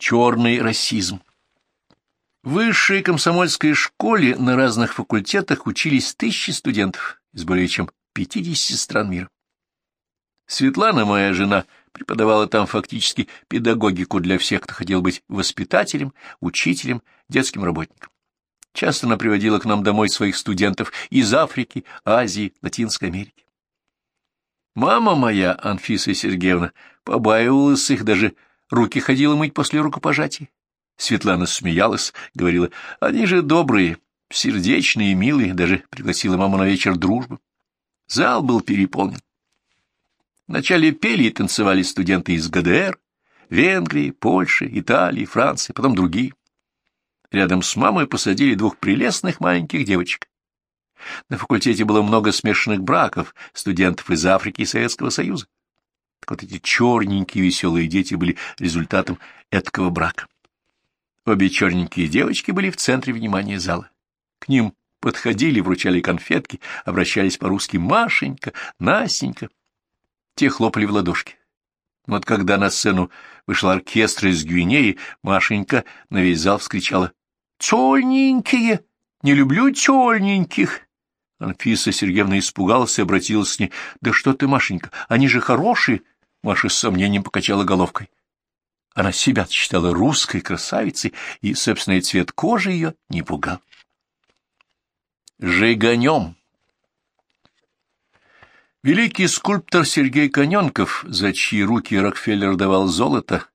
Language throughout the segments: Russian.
черный расизм. В высшей комсомольской школе на разных факультетах учились тысячи студентов из более чем 50 стран мира. Светлана, моя жена, преподавала там фактически педагогику для всех, кто хотел быть воспитателем, учителем, детским работником. Часто она приводила к нам домой своих студентов из Африки, Азии, Латинской Америки. Мама моя, Анфиса Сергеевна, побаивалась их, даже руки ходила мыть после рукопожатия. Светлана смеялась, говорила, они же добрые, сердечные, милые, даже пригласила маму на вечер дружбы. Зал был переполнен. Вначале пели и танцевали студенты из ГДР, Венгрии, Польши, Италии, Франции, потом другие. Рядом с мамой посадили двух прелестных маленьких девочек. На факультете было много смешанных браков студентов из Африки и Советского Союза. Так вот эти черненькие веселые дети были результатом этого брака. Обе черненькие девочки были в центре внимания зала. К ним подходили, вручали конфетки, обращались по-русски «Машенька», «Настенька». Те хлопали в ладошки. Вот когда на сцену вышел оркестр из Гвинеи, Машенька на весь зал вскричала «Тёльненькие! Не люблю тёльненьких!» Анфиса Сергеевна испугалась и обратилась к ней. «Да что ты, Машенька, они же хорошие!» Маша с сомнением покачала головкой. Она себя считала русской красавицей, и собственный цвет кожи ее не пугал. Жиганем Великий скульптор Сергей Коненков, за чьи руки Рокфеллер давал золото,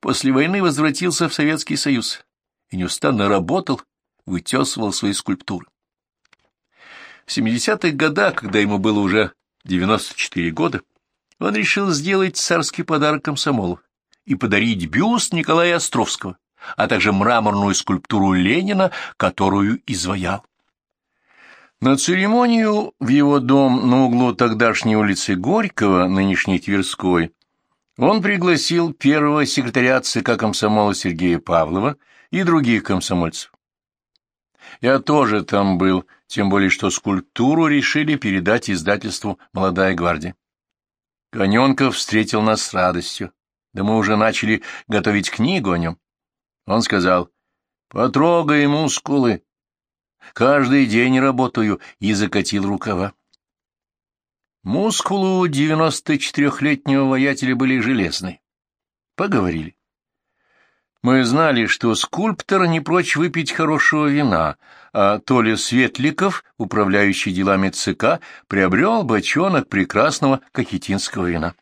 после войны возвратился в Советский Союз и неустанно работал, вытесывал свои скульптуры. В 70-х годах, когда ему было уже 94 года, он решил сделать царский подарок комсомолу и подарить бюст Николая Островского, а также мраморную скульптуру Ленина, которую изваял. На церемонию в его дом на углу тогдашней улицы Горького, нынешней Тверской, он пригласил первого секретаря ЦК комсомола Сергея Павлова и других комсомольцев. Я тоже там был, тем более что скульптуру решили передать издательству «Молодая гвардия». Коненков встретил нас с радостью. Да мы уже начали готовить книгу о нем. Он сказал, «Потрогай мускулы. Каждый день работаю» и закатил рукава. Мускулы у девяносто четырехлетнего воятеля были железные. Поговорили. Мы знали, что скульптор не прочь выпить хорошего вина, а Толя Светликов, управляющий делами ЦК, приобрел бочонок прекрасного кахетинского вина.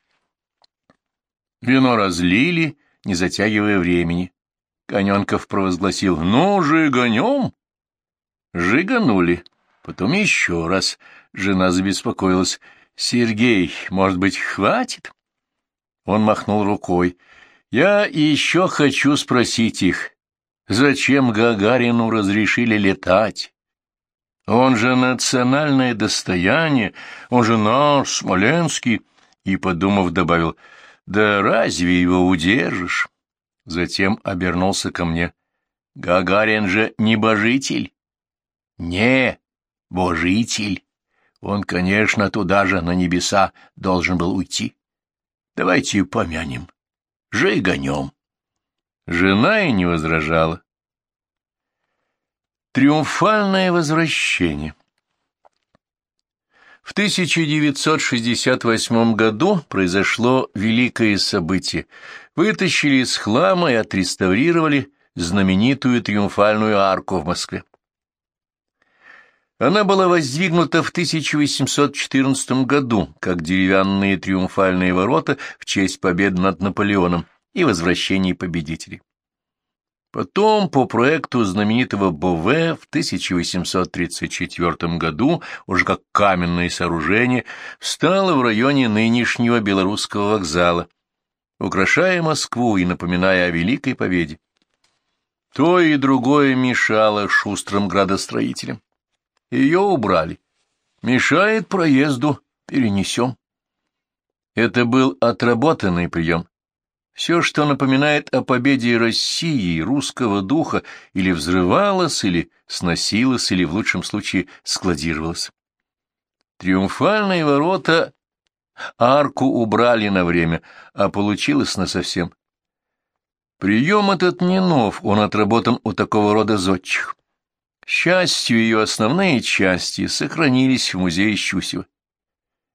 Вино разлили, не затягивая времени. Коненков провозгласил «Ну, жиганем!» Жиганули. Потом еще раз. Жена забеспокоилась. «Сергей, может быть, хватит?» Он махнул рукой. Я еще хочу спросить их, зачем Гагарину разрешили летать? Он же национальное достояние, он же наш, Смоленский, и, подумав, добавил, да разве его удержишь? Затем обернулся ко мне. Гагарин же небожитель. Не, божитель. Он, конечно, туда же, на небеса, должен был уйти. Давайте помянем жиганем. Жена и не возражала. Триумфальное возвращение В 1968 году произошло великое событие. Вытащили из хлама и отреставрировали знаменитую триумфальную арку в Москве. Она была воздвигнута в 1814 году, как деревянные триумфальные ворота в честь победы над Наполеоном и возвращения победителей. Потом, по проекту знаменитого Бове, в 1834 году, уже как каменное сооружение, встало в районе нынешнего Белорусского вокзала, украшая Москву и напоминая о Великой Победе. То и другое мешало шустрым градостроителям. Ее убрали. Мешает проезду, перенесем. Это был отработанный прием. Все, что напоминает о победе России, русского духа, или взрывалось, или сносилось, или, в лучшем случае, складировалось. Триумфальные ворота арку убрали на время, а получилось насовсем. Прием этот не нов, он отработан у такого рода зодчих. К счастью, ее основные части сохранились в музее Щусева.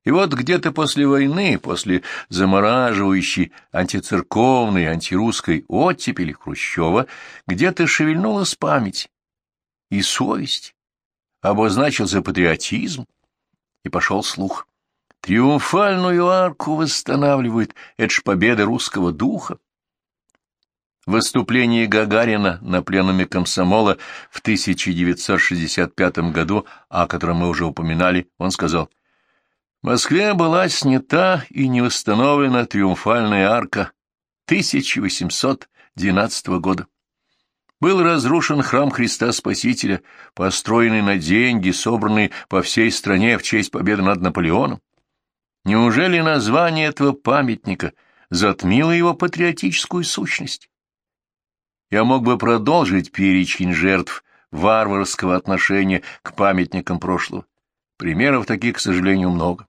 И вот где-то после войны, после замораживающей антицерковной, антирусской оттепели Хрущева, где-то шевельнулась память и совесть, обозначился патриотизм, и пошел слух. Триумфальную арку восстанавливает, это ж победа русского духа. Выступление Гагарина на пленуме комсомола в 1965 году, о котором мы уже упоминали, он сказал, «В Москве была снята и не восстановлена триумфальная арка 1812 года. Был разрушен храм Христа Спасителя, построенный на деньги, собранные по всей стране в честь победы над Наполеоном. Неужели название этого памятника затмило его патриотическую сущность? Я мог бы продолжить перечень жертв варварского отношения к памятникам прошлого. Примеров таких, к сожалению, много.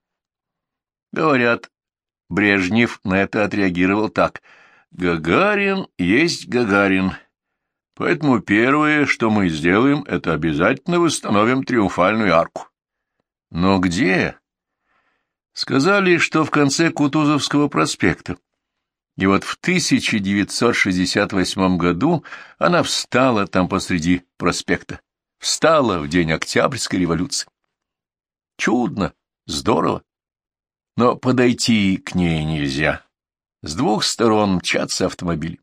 Говорят, Брежнев на это отреагировал так. «Гагарин есть Гагарин». Поэтому первое, что мы сделаем, это обязательно восстановим триумфальную арку. Но где? Сказали, что в конце Кутузовского проспекта. И вот в 1968 году она встала там посреди проспекта. Встала в день Октябрьской революции. Чудно, здорово. Но подойти к ней нельзя. С двух сторон мчатся автомобили.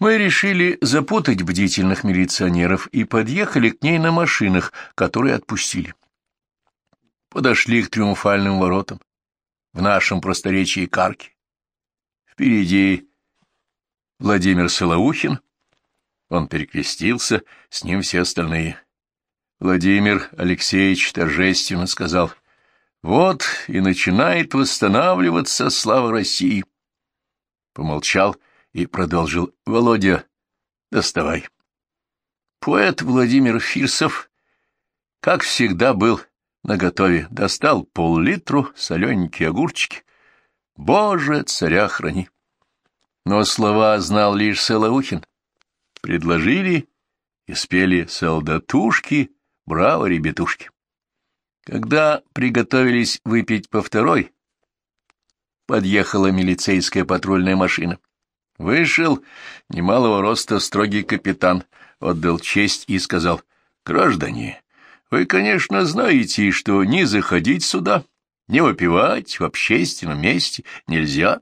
Мы решили запутать бдительных милиционеров и подъехали к ней на машинах, которые отпустили. Подошли к триумфальным воротам, в нашем просторечии Карки. Впереди Владимир Солоухин, он перекрестился, с ним все остальные. Владимир Алексеевич торжественно сказал, «Вот и начинает восстанавливаться слава России». Помолчал и продолжил, «Володя, доставай». Поэт Владимир Фирсов, как всегда, был наготове, достал пол-литру, солененькие огурчики, Боже, царя храни! Но слова знал лишь Солоухин. Предложили и спели солдатушки, браво, ребятушки. Когда приготовились выпить по второй, подъехала милицейская патрульная машина. Вышел немалого роста строгий капитан, отдал честь и сказал, «Граждане, вы, конечно, знаете, что не заходить сюда, не выпивать в общественном месте нельзя.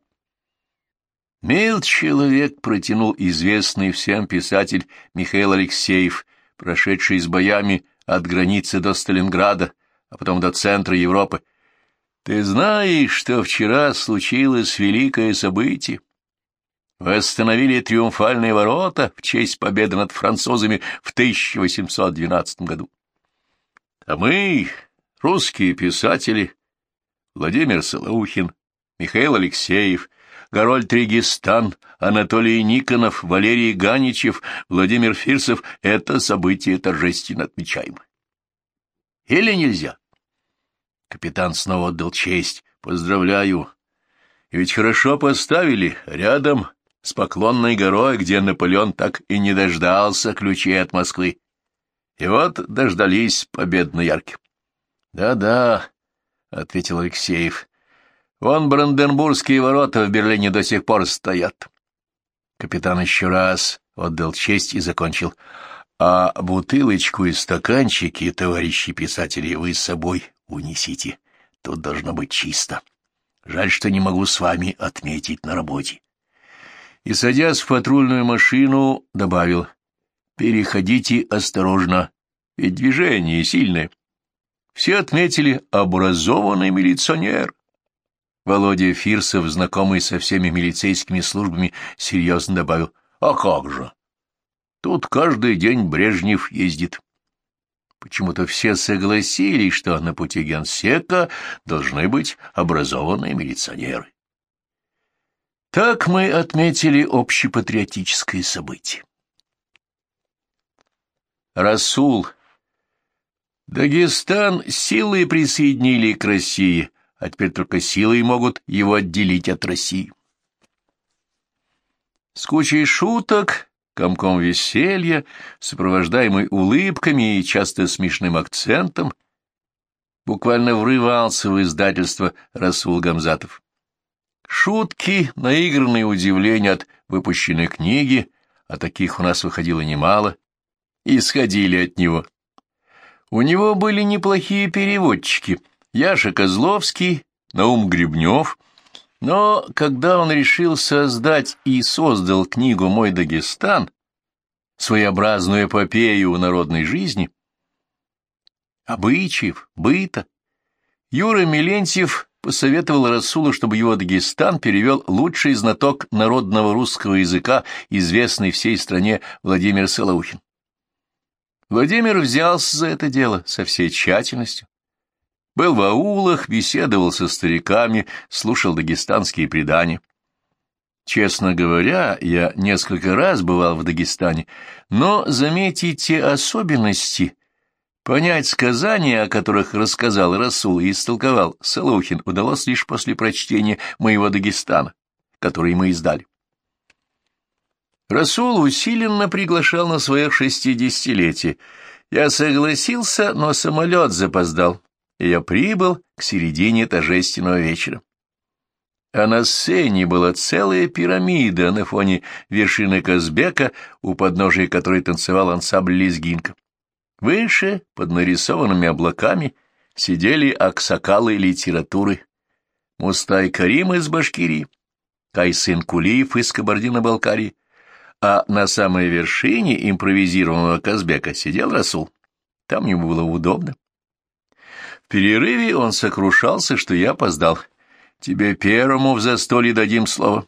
Мил человек протянул известный всем писатель Михаил Алексеев, прошедший с боями от границы до Сталинграда, а потом до центра Европы. Ты знаешь, что вчера случилось великое событие? Восстановили триумфальные ворота в честь победы над французами в 1812 году. А мы, русские писатели, Владимир Солоухин, Михаил Алексеев, Горольд Регистан, Анатолий Никонов, Валерий Ганичев, Владимир Фирсов — это событие торжественно отмечаемое. Или нельзя? Капитан снова отдал честь. Поздравляю. И ведь хорошо поставили, рядом с Поклонной горой, где Наполеон так и не дождался ключей от Москвы. И вот дождались победной ярки. Да-да, — ответил Алексеев. — Вон Бранденбургские ворота в Берлине до сих пор стоят. Капитан еще раз отдал честь и закончил. — А бутылочку и стаканчики, товарищи писатели, вы с собой унесите. Тут должно быть чисто. Жаль, что не могу с вами отметить на работе. И, садясь в патрульную машину, добавил. — Переходите осторожно, ведь движение сильное. Все отметили образованный милиционер. Володя Фирсов, знакомый со всеми милицейскими службами, серьезно добавил. А как же? Тут каждый день Брежнев ездит. Почему-то все согласились, что на пути генсека должны быть образованные милиционеры. Так мы отметили общепатриотическое событие. Расул Дагестан силой присоединили к России, а теперь только силой могут его отделить от России. с кучей шуток, комком веселья, сопровождаемый улыбками и часто смешным акцентом, буквально врывался в издательство Расул Гамзатов. Шутки, наигранные удивления от выпущенной книги, а таких у нас выходило немало, исходили от него. У него были неплохие переводчики — Яша Козловский, Наум Гребнев — но когда он решил создать и создал книгу «Мой Дагестан», своеобразную эпопею народной жизни, обычаев, быта, Юра Милентьев посоветовал Расулу, чтобы его Дагестан перевел лучший знаток народного русского языка, известный всей стране Владимир Солоухин. Владимир взялся за это дело со всей тщательностью, был в аулах, беседовал со стариками, слушал дагестанские предания. Честно говоря, я несколько раз бывал в Дагестане, но заметить те особенности, понять сказания, о которых рассказал Расул и истолковал Салухин, удалось лишь после прочтения моего Дагестана, который мы издали. Расул усиленно приглашал на свое шестидесятилетие. Я согласился, но самолет запоздал и я прибыл к середине торжественного вечера. А на сцене была целая пирамида на фоне вершины Казбека, у подножия которой танцевал ансамбль лезгинка. Выше, под нарисованными облаками, сидели аксакалы литературы. Мустай Карим из Башкирии, Кайсын Кулиев из Кабардино-Балкарии, а на самой вершине импровизированного Казбека сидел Расул. Там ему было удобно перерыве он сокрушался, что я опоздал. Тебе первому в застолье дадим слово.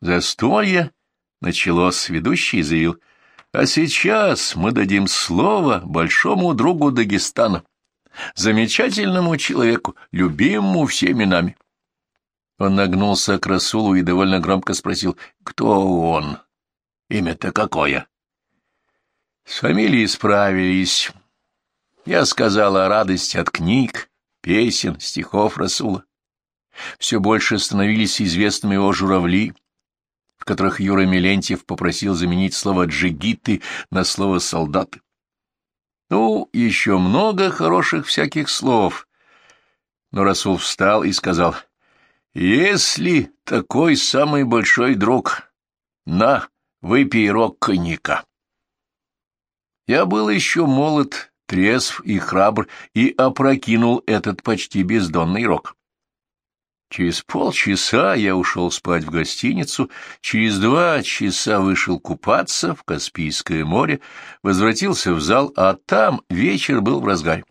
Застолье началось, ведущий заявил. А сейчас мы дадим слово большому другу Дагестана, замечательному человеку, любимому всеми нами. Он нагнулся к Расулу и довольно громко спросил, кто он? Имя-то какое? С фамилией справились. Я сказал о радости от книг, песен, стихов Расула. Все больше становились известными его журавли, в которых Юра Милентьев попросил заменить слово «джигиты» на слово «солдаты». Ну, еще много хороших всяких слов. Но Расул встал и сказал, «Если такой самый большой друг, на, выпей рог коньяка». Я был еще молод трезв и храбр, и опрокинул этот почти бездонный рог. Через полчаса я ушел спать в гостиницу, через два часа вышел купаться в Каспийское море, возвратился в зал, а там вечер был в разгаре.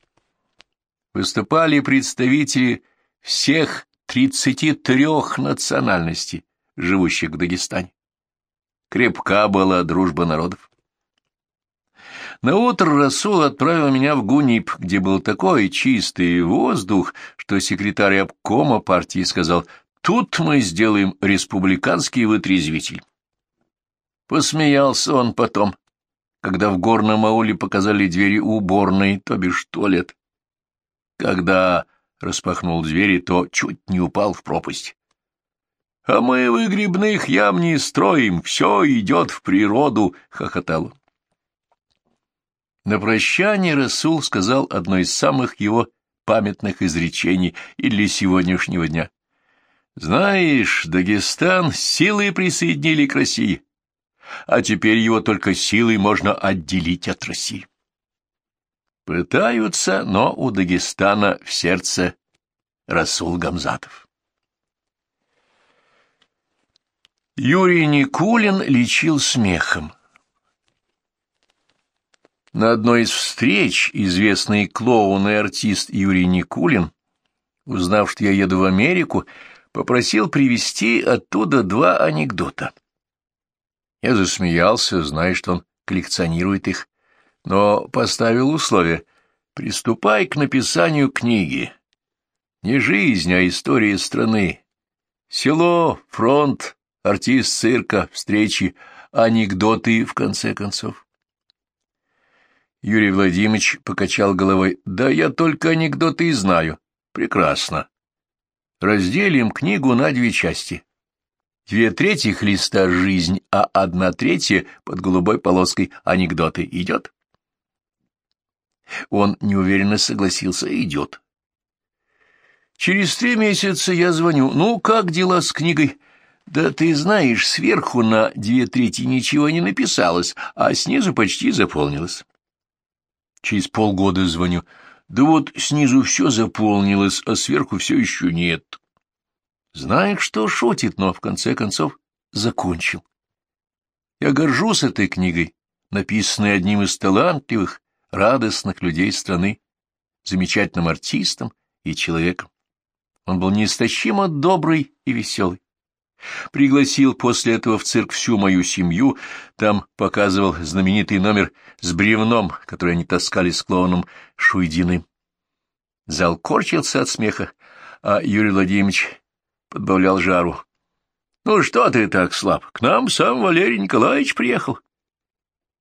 Выступали представители всех тридцати трех национальностей, живущих в Дагестане. Крепка была дружба народов. Наутро Расул отправил меня в Гунип, где был такой чистый воздух, что секретарь обкома партии сказал, «Тут мы сделаем республиканский вытрезвитель». Посмеялся он потом, когда в горном ауле показали двери уборной, то бишь туалет. Когда распахнул двери, то чуть не упал в пропасть. «А мы выгребных ям не строим, все идет в природу», — хохотал он. На прощание Расул сказал одно из самых его памятных изречений и для сегодняшнего дня. «Знаешь, Дагестан силой присоединили к России, а теперь его только силой можно отделить от России». Пытаются, но у Дагестана в сердце Расул Гамзатов. Юрий Никулин лечил смехом. На одной из встреч известный клоун и артист Юрий Никулин, узнав, что я еду в Америку, попросил привезти оттуда два анекдота. Я засмеялся, зная, что он коллекционирует их, но поставил условие — приступай к написанию книги. Не жизнь, а история страны. Село, фронт, артист цирка, встречи, анекдоты, в конце концов. Юрий Владимирович покачал головой. «Да я только анекдоты и знаю. Прекрасно. Разделим книгу на две части. Две трети листа «Жизнь», а одна третья под голубой полоской «Анекдоты» идет? Он неуверенно согласился, идет. Через три месяца я звоню. Ну, как дела с книгой? Да ты знаешь, сверху на две трети ничего не написалось, а снизу почти заполнилось. Через полгода звоню. Да вот снизу все заполнилось, а сверху все еще нет. Знает, что шутит, но в конце концов закончил. Я горжусь этой книгой, написанной одним из талантливых, радостных людей страны, замечательным артистом и человеком. Он был неистощимо добрый и веселый. Пригласил после этого в цирк всю мою семью, там показывал знаменитый номер с бревном, который они таскали с клоуном Шуйдиным. Зал корчился от смеха, а Юрий Владимирович подбавлял жару. — Ну что ты так слаб? К нам сам Валерий Николаевич приехал.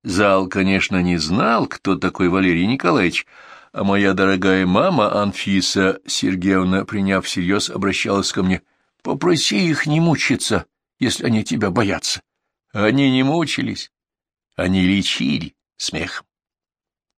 Зал, конечно, не знал, кто такой Валерий Николаевич, а моя дорогая мама Анфиса Сергеевна, приняв всерьез, обращалась ко мне. «Попроси их не мучиться, если они тебя боятся». Они не мучились, они лечили смехом.